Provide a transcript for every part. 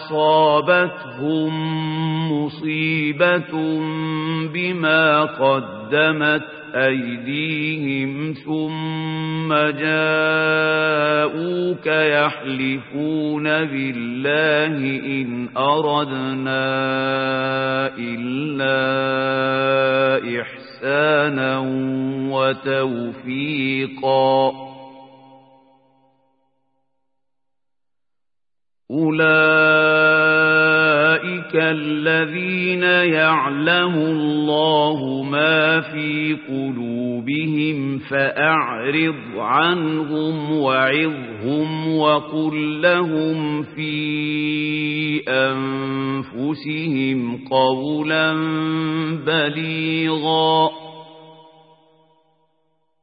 أصابتهم مصيبة بما قدمت أيديهم ثم جاءوك يحلفون بالله إن أردنا إلا إحسانا وتوفيقا. أولئك الذين يعلم الله ما في قلوبهم فأعرض عنهم وعظهم وقل لهم في أنفسهم قولا بليغا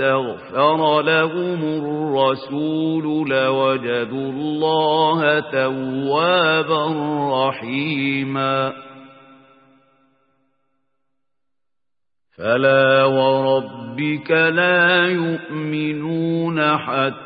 واستغفر لهم الرسول لوجدوا الله توابا رحيما فلا وربك لا يؤمنون حتى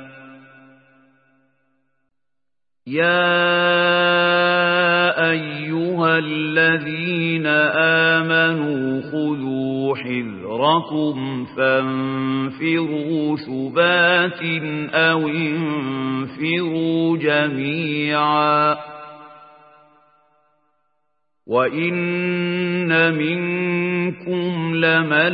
يا أيها الذين آمنوا خذوا حذركم فانفروا ثبات أو انفروا جميعا وإن منكم لمن